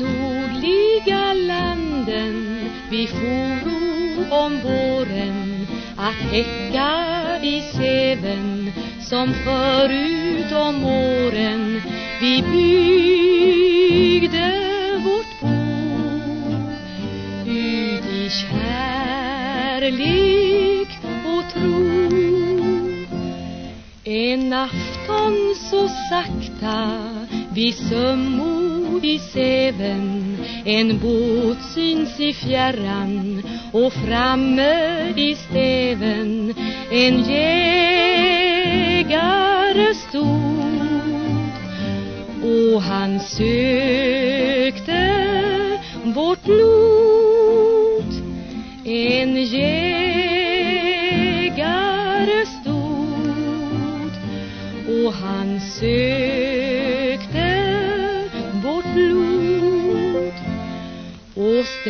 nordliga landen. Vi foro om våren att häcka i seven som förut om åren. Vi byggde vårt bo ut i kärlek och tro. En afton så sakta vi sömmor i seven en båt syns i fjärran och framme i steven en jägare stod. Och han sökte vårt blod en jägare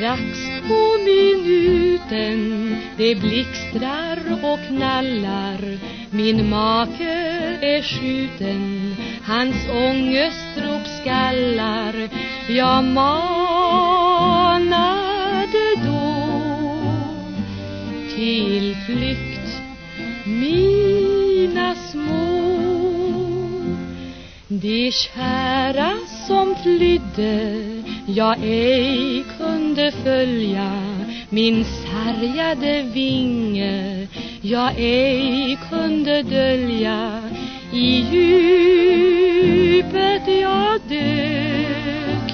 strax på minuten. Det blixtrar och knallar. Min make är skjuten. Hans ångestrop skallar. Jag manade då till flykt. Mina små de kära som flydde jag ej kunde följa min sargade vinge. Jag ej kunde dölja i djupet jag dök.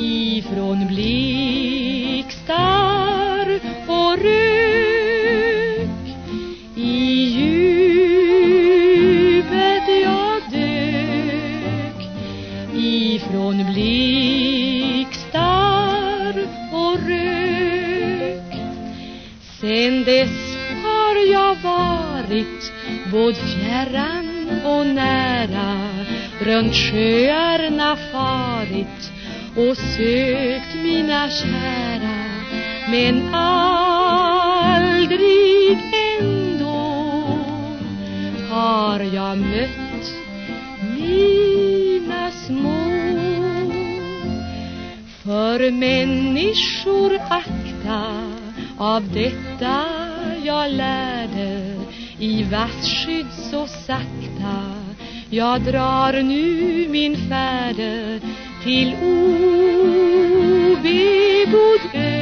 Ifrån blixtar och rök från blixtar och rök. Sen dess har jag varit både fjärran och nära. Runt sjöarna farit och sökt mina kära. Men aldrig ändå har jag mött mina små för människor akta av detta jag lärde i vasskydd så sakta. Jag drar nu min färde till obebodd ö.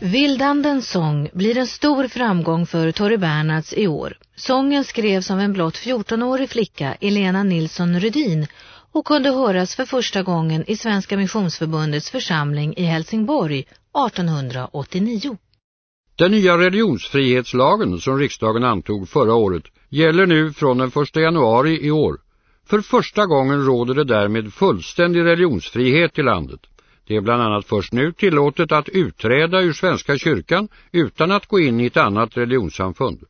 Vildandens sång blir en stor framgång för Torre Bernhards i år. Sången skrevs av en blott 14-årig flicka, Elena Nilsson Rudin, och kunde höras för första gången i Svenska Missionsförbundets församling i Helsingborg 1889. Den nya religionsfrihetslagen som riksdagen antog förra året gäller nu från den 1 januari i år. För första gången råder det därmed fullständig religionsfrihet i landet. Det är bland annat först nu tillåtet att utträda ur Svenska kyrkan utan att gå in i ett annat religionssamfund.